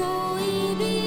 恋人